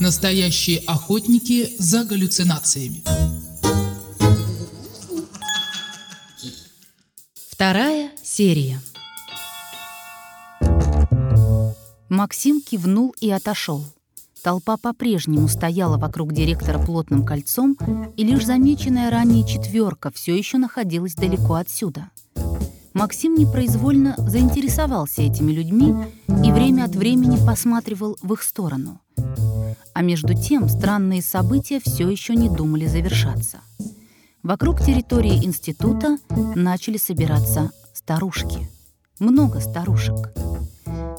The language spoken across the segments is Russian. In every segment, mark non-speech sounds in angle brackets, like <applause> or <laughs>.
Настоящие охотники за галлюцинациями. Вторая серия. Максим кивнул и отошел. Толпа по-прежнему стояла вокруг директора плотным кольцом, и лишь замеченная ранее четверка все еще находилась далеко отсюда. Максим непроизвольно заинтересовался этими людьми и время от времени посматривал в их сторону. А между тем странные события все еще не думали завершаться. Вокруг территории института начали собираться старушки. Много старушек.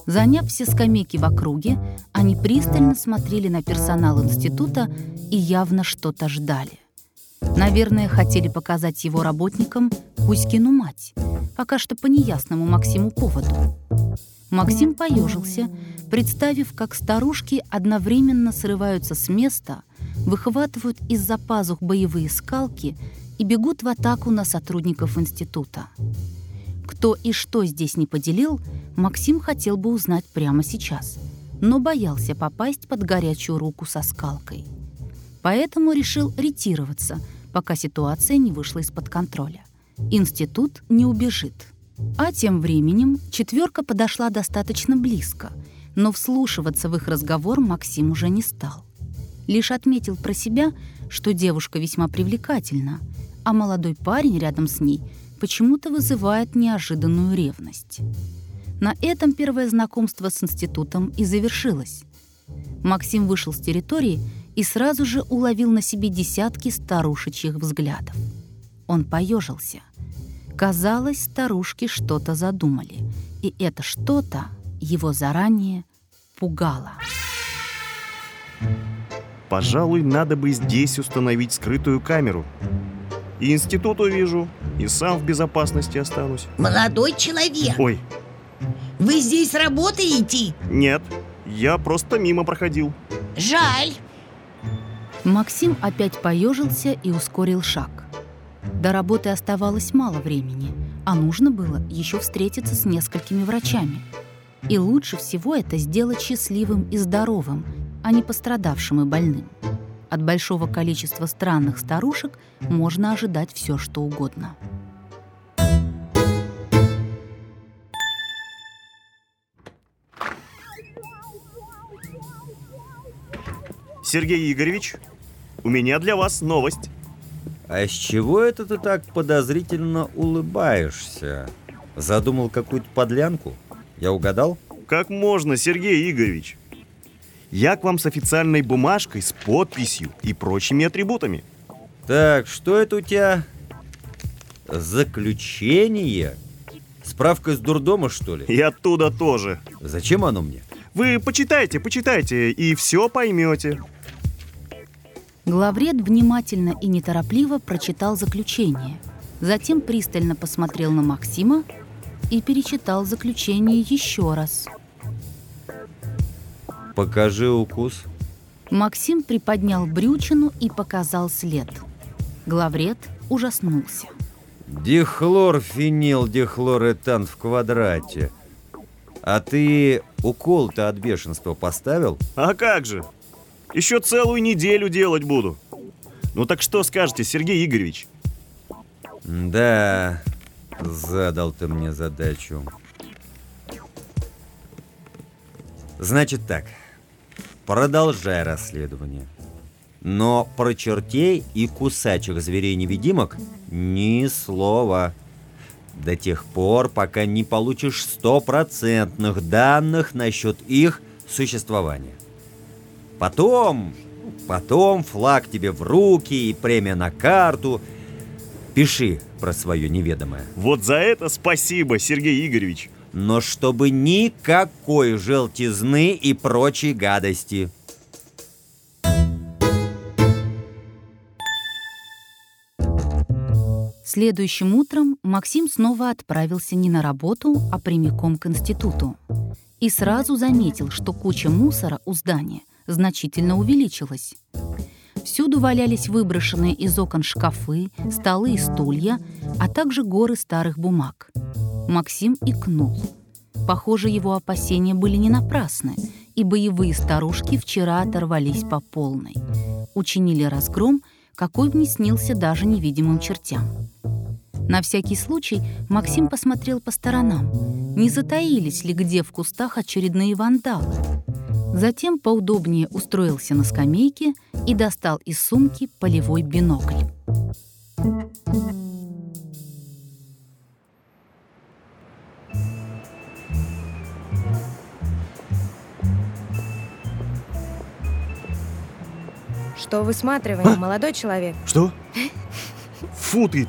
Заняв все скамейки в округе, они пристально смотрели на персонал института и явно что-то ждали. Наверное, хотели показать его работникам Кузькину мать, пока что по неясному Максиму поводу. Максим поежился, представив, как старушки одновременно срываются с места, выхватывают из-за пазух боевые скалки и бегут в атаку на сотрудников института. Кто и что здесь не поделил, Максим хотел бы узнать прямо сейчас, но боялся попасть под горячую руку со скалкой. Поэтому решил ретироваться, пока ситуация не вышла из-под контроля. Институт не убежит. А тем временем четверка подошла достаточно близко, но вслушиваться в их разговор Максим уже не стал. Лишь отметил про себя, что девушка весьма привлекательна, а молодой парень рядом с ней – почему-то вызывает неожиданную ревность. На этом первое знакомство с институтом и завершилось. Максим вышел с территории и сразу же уловил на себе десятки старушечьих взглядов. Он поежился. Казалось, старушки что-то задумали, и это что-то его заранее пугало. Пожалуй, надо бы здесь установить скрытую камеру. И институт увижу, и сам в безопасности останусь. Молодой человек, Ой, вы здесь работаете? нет, я просто мимо проходил. Жаль. Максим опять поежился и ускорил шаг. До работы оставалось мало времени, а нужно было еще встретиться с несколькими врачами. И лучше всего это сделать счастливым и здоровым, а не пострадавшим и больным. От большого количества странных старушек можно ожидать все, что угодно. Сергей Игоревич, у меня для вас новость. А с чего это ты так подозрительно улыбаешься? Задумал какую-то подлянку? Я угадал? Как можно, Сергей Игоревич? Я к вам с официальной бумажкой, с подписью и прочими атрибутами. Так, что это у тебя? Заключение? Справка из дурдома, что ли? И оттуда тоже. Зачем оно мне? Вы почитайте, почитайте, и все поймете. Главред внимательно и неторопливо прочитал заключение. Затем пристально посмотрел на Максима и перечитал заключение еще раз. Покажи укус. Максим приподнял брючину и показал след. Главред ужаснулся. Дихлорфенил, дихлоретан в квадрате. А ты укол-то от бешенства поставил? А как же? Еще целую неделю делать буду. Ну так что скажете, Сергей Игоревич? Да, задал ты мне задачу. Значит так, продолжай расследование. Но про чертей и кусачих зверей-невидимок ни слова. До тех пор, пока не получишь стопроцентных данных насчет их существования. Потом, потом флаг тебе в руки и премия на карту. Пиши про свое неведомое. Вот за это спасибо, Сергей Игоревич. Но чтобы никакой желтизны и прочей гадости. Следующим утром Максим снова отправился не на работу, а прямиком к институту. И сразу заметил, что куча мусора у здания значительно увеличилась. Всюду валялись выброшенные из окон шкафы, столы и стулья, а также горы старых бумаг. Максим икнул. Похоже, его опасения были не напрасны, и боевые старушки вчера оторвались по полной. Учинили разгром, какой не снился даже невидимым чертям. На всякий случай Максим посмотрел по сторонам, не затаились ли где в кустах очередные вандалы. Затем поудобнее устроился на скамейке и достал из сумки полевой бинокль. Что высматриваем, молодой человек? Что? Фу ты,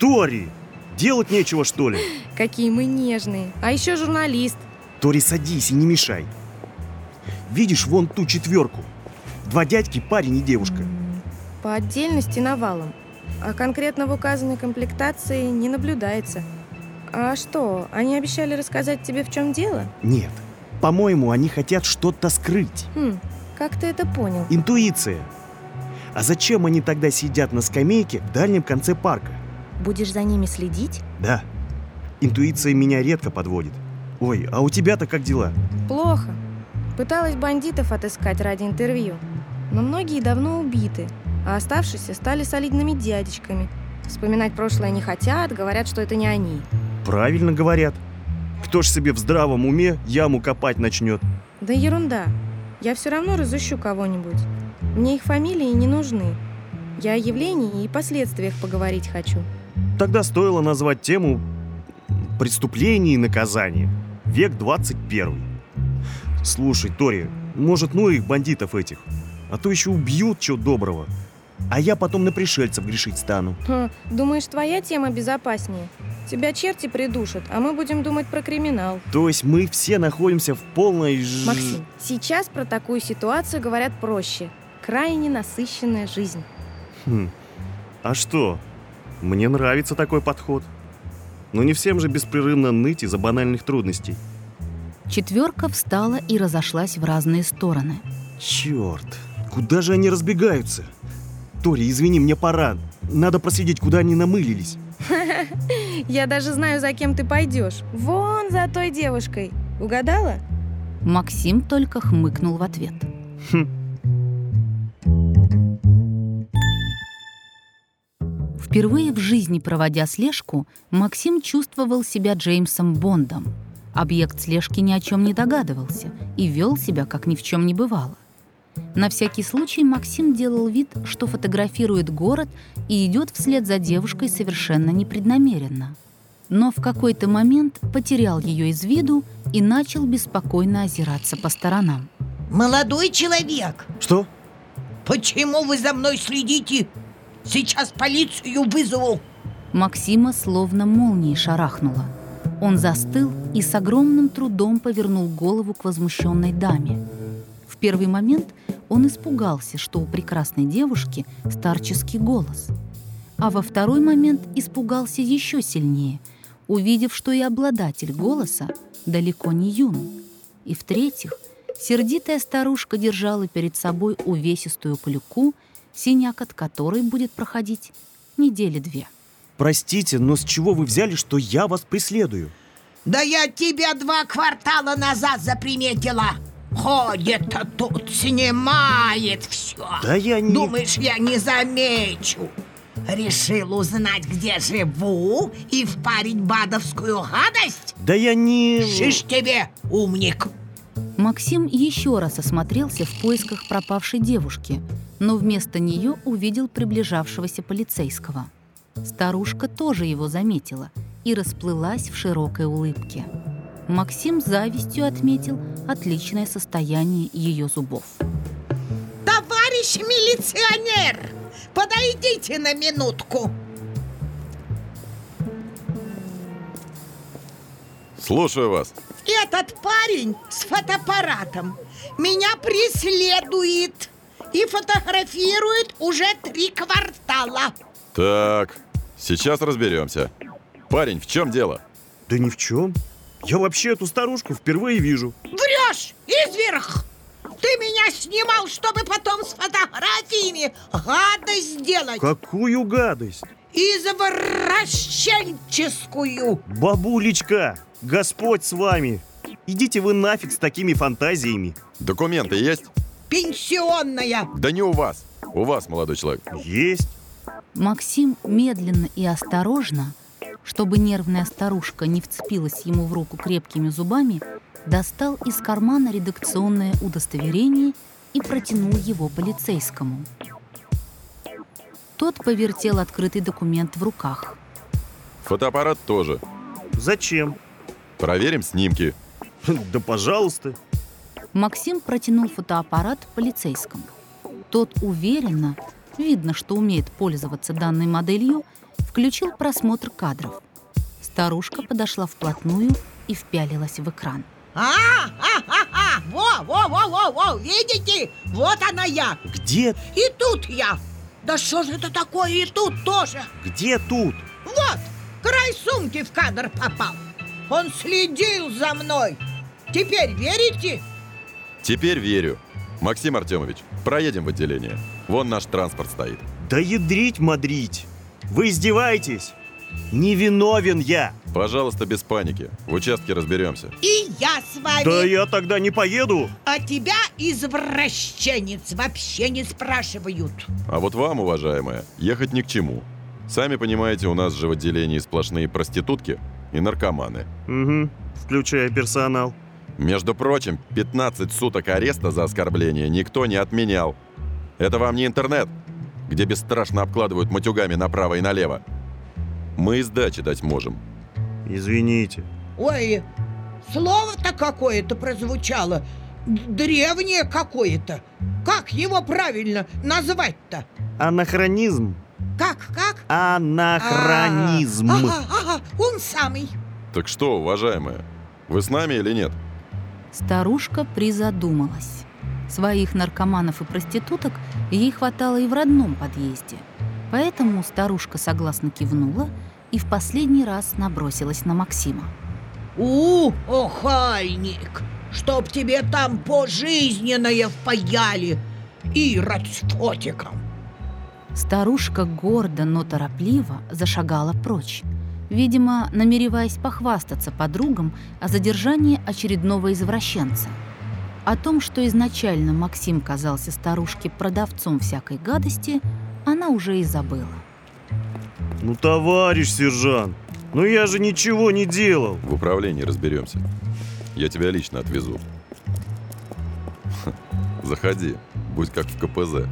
Тори! Делать нечего, что ли? Какие мы нежные. А еще журналист. Тори, садись и не мешай. Видишь вон ту четверку? Два дядьки, парень и девушка. По отдельности навалом. А конкретно в указанной комплектации не наблюдается. А что, они обещали рассказать тебе, в чем дело? Нет. По-моему, они хотят что-то скрыть. Хм, как ты это понял? Интуиция. А зачем они тогда сидят на скамейке в дальнем конце парка? Будешь за ними следить? Да. Интуиция меня редко подводит. Ой, а у тебя-то как дела? Плохо. Пыталась бандитов отыскать ради интервью. Но многие давно убиты, а оставшиеся стали солидными дядечками. Вспоминать прошлое не хотят, говорят, что это не они. Правильно говорят. Кто ж себе в здравом уме яму копать начнет? Да ерунда. Я все равно разыщу кого-нибудь. Мне их фамилии не нужны. Я о явлении и последствиях поговорить хочу. Тогда стоило назвать тему «Преступление и наказание. Век 21». Слушай, Тори, может, ну их, бандитов этих. А то еще убьют, чего доброго. А я потом на пришельцев грешить стану. Ха, думаешь, твоя тема безопаснее? Тебя черти придушат, а мы будем думать про криминал. То есть мы все находимся в полной... ж- Максим, сейчас про такую ситуацию говорят проще. Крайне насыщенная жизнь. Хм. А что? Мне нравится такой подход. Но не всем же беспрерывно ныть из-за банальных трудностей. Четверка встала и разошлась в разные стороны. Черт, куда же они разбегаются? Тори, извини, мне пора. Надо проследить, куда они намылились. <laughs> Я даже знаю, за кем ты пойдешь. Вон за той девушкой. Угадала? Максим только хмыкнул в ответ. Хм. Впервые в жизни проводя слежку, Максим чувствовал себя Джеймсом Бондом. Объект слежки ни о чем не догадывался и вел себя, как ни в чем не бывало. На всякий случай Максим делал вид, что фотографирует город и идет вслед за девушкой совершенно непреднамеренно. Но в какой-то момент потерял ее из виду и начал беспокойно озираться по сторонам. Молодой человек, Что? почему вы за мной следите? Сейчас полицию вызову. Максима словно молнией шарахнуло. Он застыл и с огромным трудом повернул голову к возмущенной даме. В первый момент он испугался, что у прекрасной девушки старческий голос. А во второй момент испугался еще сильнее, увидев, что и обладатель голоса далеко не юн. И в-третьих, сердитая старушка держала перед собой увесистую клюку, синяк от которой будет проходить недели две. Простите, но с чего вы взяли, что я вас преследую? Да я тебя два квартала назад заприметила. Ходит а тут, снимает все. Да я не... Думаешь, я не замечу? Решил узнать, где живу и впарить бадовскую гадость? Да я не... Шиш тебе, умник. Максим еще раз осмотрелся в поисках пропавшей девушки, но вместо нее увидел приближавшегося полицейского. Старушка тоже его заметила и расплылась в широкой улыбке. Максим завистью отметил отличное состояние ее зубов. Товарищ милиционер, подойдите на минутку. Слушаю вас. Этот парень с фотоаппаратом меня преследует и фотографирует уже три квартала. Так, сейчас разберемся. Парень, в чем дело? Да ни в чем. Я вообще эту старушку впервые вижу. Врешь, изверг! Ты меня снимал, чтобы потом с фотографиями гадость сделать. Какую гадость! Извращенческую. Бабулечка, Господь с вами! Идите вы нафиг с такими фантазиями. Документы есть? Пенсионная. Да не у вас. У вас, молодой человек. Есть. Максим медленно и осторожно, чтобы нервная старушка не вцепилась ему в руку крепкими зубами, достал из кармана редакционное удостоверение и протянул его полицейскому. Тот повертел открытый документ в руках. Фотоаппарат тоже. Зачем? Проверим снимки. Да пожалуйста. Максим протянул фотоаппарат полицейскому. Тот уверенно, видно, что умеет пользоваться данной моделью, включил просмотр кадров. Старушка подошла вплотную и впялилась в экран. А, а, а, а, во, во, во, во, во, видите? Вот она я. Где? И тут я. Да что же это такое и тут тоже? Где тут? Вот, край сумки в кадр попал. Он следил за мной. Теперь верите? Теперь верю. Максим Артемович, проедем в отделение. Вон наш транспорт стоит. Да ядрить мадрить. Вы издеваетесь? Невиновен я. Пожалуйста, без паники. В участке разберемся. И я с вами. Да я тогда не поеду. А тебя, извращенец, вообще не спрашивают. А вот вам, уважаемая, ехать ни к чему. Сами понимаете, у нас же в отделении сплошные проститутки и наркоманы. Угу, включая персонал. Между прочим, 15 суток ареста за оскорбление никто не отменял. Это вам не интернет, где бесстрашно обкладывают матюгами направо и налево. Мы и сдачи дать можем. Извините. Ой, слово-то какое-то прозвучало. Древнее какое-то. Как его правильно назвать-то? Анахронизм. Как, как? Анахронизм. А, Ага, ага, он самый. Так что, уважаемая, вы с нами или нет? Старушка призадумалась. Своих наркоманов и проституток ей хватало и в родном подъезде. Поэтому старушка согласно кивнула и в последний раз набросилась на Максима. У, охальник, чтоб тебе там пожизненное впаяли. Ирод с фотиком. Старушка гордо, но торопливо зашагала прочь, видимо, намереваясь похвастаться подругам о задержании очередного извращенца. О том, что изначально Максим казался старушке продавцом всякой гадости, она уже и забыла. Ну, товарищ сержант, ну я же ничего не делал. В управлении разберемся. Я тебя лично отвезу. <laughs> Заходи, будь как в КПЗ.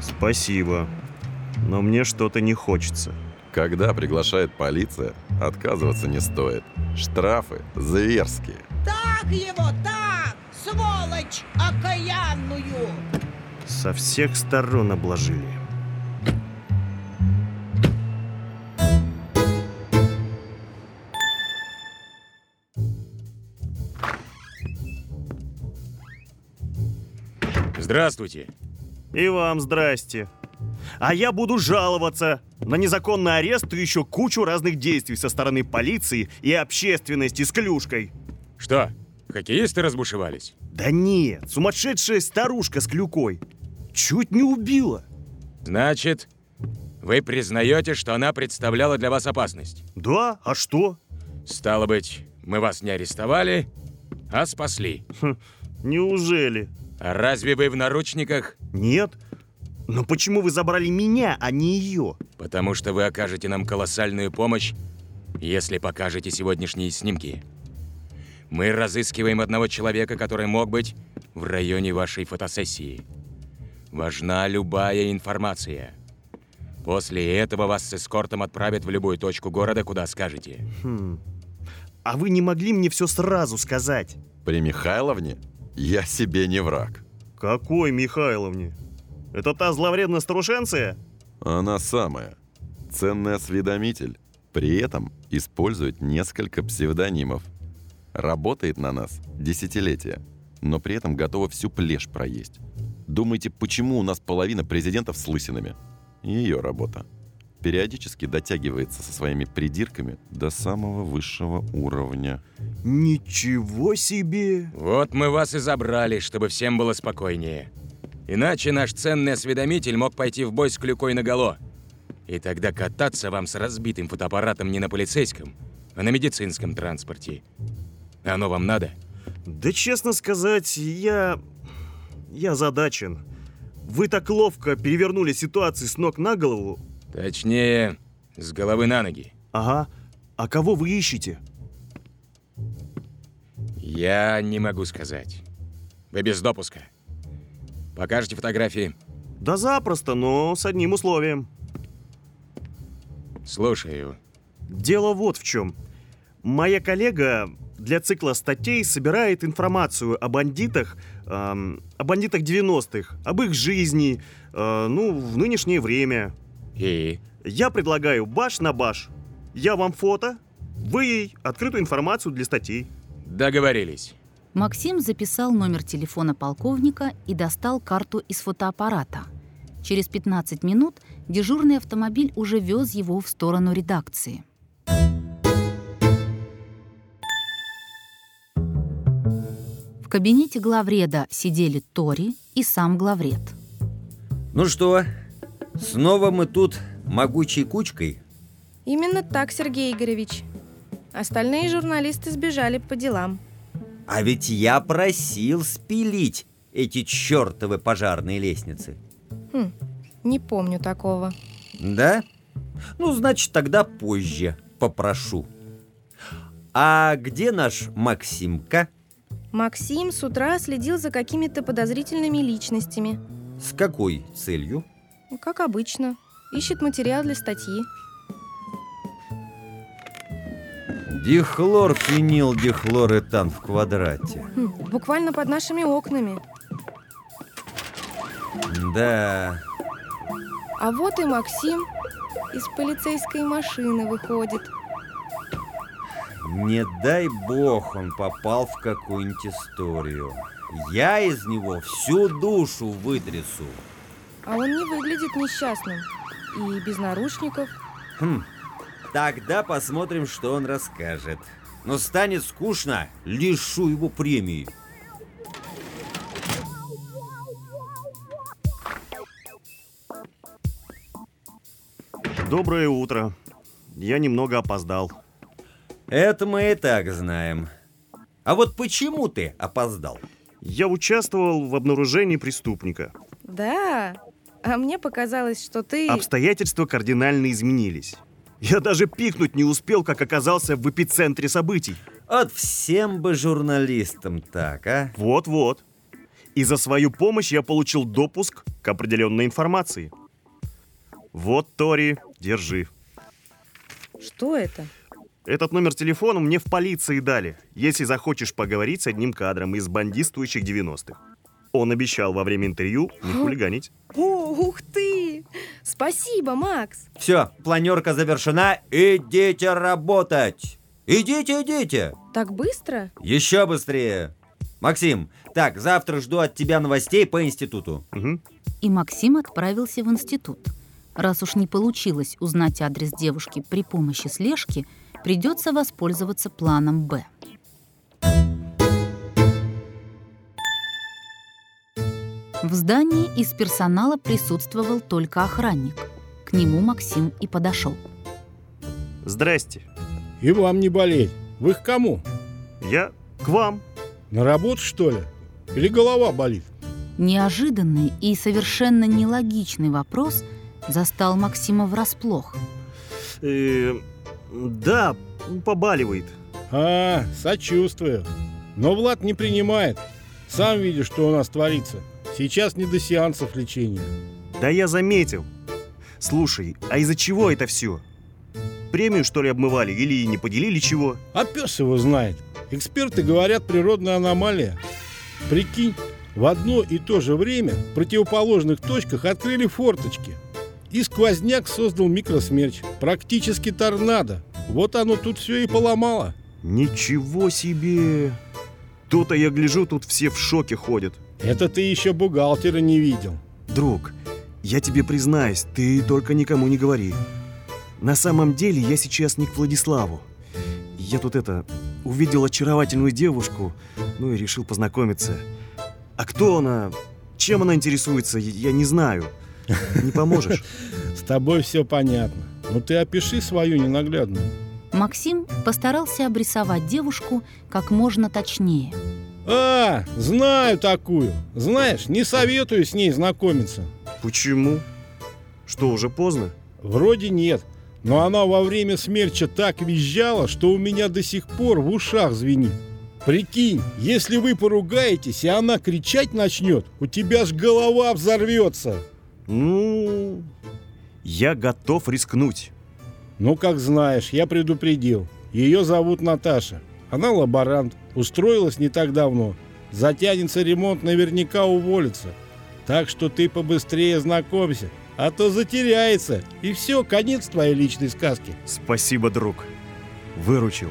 Спасибо. Но мне что-то не хочется. Когда приглашает полиция, отказываться не стоит. Штрафы зверские. Так его, так, сволочь окаянную. Со всех сторон обложили. Здравствуйте. И вам здрасте. А я буду жаловаться на незаконный арест и еще кучу разных действий со стороны полиции и общественности с клюшкой. Что, хоккеисты разбушевались? Да нет, сумасшедшая старушка с клюкой. Чуть не убила. Значит, вы признаете, что она представляла для вас опасность? Да, а что? Стало быть, мы вас не арестовали, а спасли. Неужели? А разве вы в наручниках? Нет. Но почему вы забрали меня, а не ее? Потому что вы окажете нам колоссальную помощь, если покажете сегодняшние снимки. Мы разыскиваем одного человека, который мог быть в районе вашей фотосессии. Важна любая информация. После этого вас с эскортом отправят в любую точку города, куда скажете. Хм. А вы не могли мне все сразу сказать? При Михайловне я себе не враг. Какой Михайловне? Это та зловредная старушенция? Она самая. Ценный осведомитель. При этом использует несколько псевдонимов. Работает на нас десятилетия, но при этом готова всю плешь проесть. Думаете, почему у нас половина президентов с лысинами? Ее работа. Периодически дотягивается со своими придирками до самого высшего уровня. Ничего себе! Вот мы вас и забрали, чтобы всем было спокойнее. Иначе наш ценный осведомитель мог пойти в бой с клюкой наголо. И тогда кататься вам с разбитым фотоаппаратом не на полицейском, а на медицинском транспорте. Оно вам надо? Да честно сказать, я... Я задачен. Вы так ловко перевернули ситуацию с ног на голову. Точнее, с головы на ноги. Ага. А кого вы ищете? Я не могу сказать. Вы без допуска. Покажете фотографии? Да запросто, но с одним условием. Слушаю. Дело вот в чем. Моя коллега для цикла статей собирает информацию о бандитах, эм, о бандитах 90-х, об их жизни, э, ну, в нынешнее время. И? Я предлагаю баш на баш. Я вам фото, вы ей открытую информацию для статей. Договорились. Максим записал номер телефона полковника и достал карту из фотоаппарата. Через 15 минут дежурный автомобиль уже вез его в сторону редакции. Кабинете главреда сидели Тори и сам главред. Ну что, снова мы тут могучей кучкой? Именно так, Сергей Игоревич. Остальные журналисты сбежали по делам. А ведь я просил спилить эти чертовы пожарные лестницы. Хм, не помню такого. Да? Ну, значит, тогда позже попрошу. А где наш Максимка? Максим с утра следил за какими-то подозрительными личностями. С какой целью? Как обычно. Ищет материал для статьи. Дихлор, фенил, дихлоретан в квадрате. Хм, буквально под нашими окнами. Да, А вот и Максим из полицейской машины выходит. Не дай бог он попал в какую-нибудь историю. Я из него всю душу вытрясу. А он не выглядит несчастным. И без наручников. Хм, тогда посмотрим, что он расскажет. Но станет скучно, лишу его премии. Доброе утро. Я немного опоздал. Это мы и так знаем. А вот почему ты опоздал? Я участвовал в обнаружении преступника. Да. А мне показалось, что ты... Обстоятельства кардинально изменились. Я даже пикнуть не успел, как оказался в эпицентре событий. От всем бы журналистам так, а? Вот-вот. И за свою помощь я получил допуск к определенной информации. Вот, Тори, держи. Что это? Этот номер телефона мне в полиции дали, если захочешь поговорить с одним кадром из бандитствующих 90-х. Он обещал во время интервью не хулиганить. О, ух ты! Спасибо, Макс! Все, планерка завершена. Идите работать. Идите, идите. Так быстро? Еще быстрее. Максим, так, завтра жду от тебя новостей по институту. Мгм. И Максим отправился в институт. Раз уж не получилось узнать адрес девушки при помощи слежки, придется воспользоваться планом «Б». В здании из персонала присутствовал только охранник. К нему Максим и подошел. Здрасте. И вам не болеть. Вы к кому? Я к вам. На работу, что ли? Или голова болит? Неожиданный и совершенно нелогичный вопрос застал Максима врасплох. Э, да, побаливает. А, сочувствую. Но Влад не принимает. Сам видишь, что у нас творится. Сейчас не до сеансов лечения. Да я заметил. Слушай, а из-за чего это все? Премию, что ли, обмывали или не поделили чего? А пес его знает. Эксперты говорят, природная аномалия. Прикинь, в одно и то же время в противоположных точках открыли форточки. И сквозняк создал микросмерч. Практически торнадо. Вот оно тут все и поломало. Ничего себе! То-то я гляжу, тут все в шоке ходят. Это ты еще бухгалтера не видел. Друг, я тебе признаюсь, ты только никому не говори. На самом деле я сейчас не к Владиславу. Я тут это, увидел очаровательную девушку, ну и решил познакомиться. А кто она, чем она интересуется, я не знаю. Не поможешь? <laughs> С тобой все понятно. Ну ты опиши свою ненаглядную. Максим постарался обрисовать девушку как можно точнее. А, знаю такую. Знаешь, не советую с ней знакомиться. Почему? Что, уже поздно? Вроде нет. Но она во время смерча так визжала, что у меня до сих пор в ушах звенит. Прикинь, если вы поругаетесь, и она кричать начнет, у тебя ж голова взорвется. Ну, я готов рискнуть. Ну, как знаешь, я предупредил. Ее зовут Наташа. Она лаборант, устроилась не так давно. Затянется ремонт, наверняка уволится. Так что ты побыстрее знакомься, а то затеряется. И все, конец твоей личной сказки. Спасибо, друг. Выручил.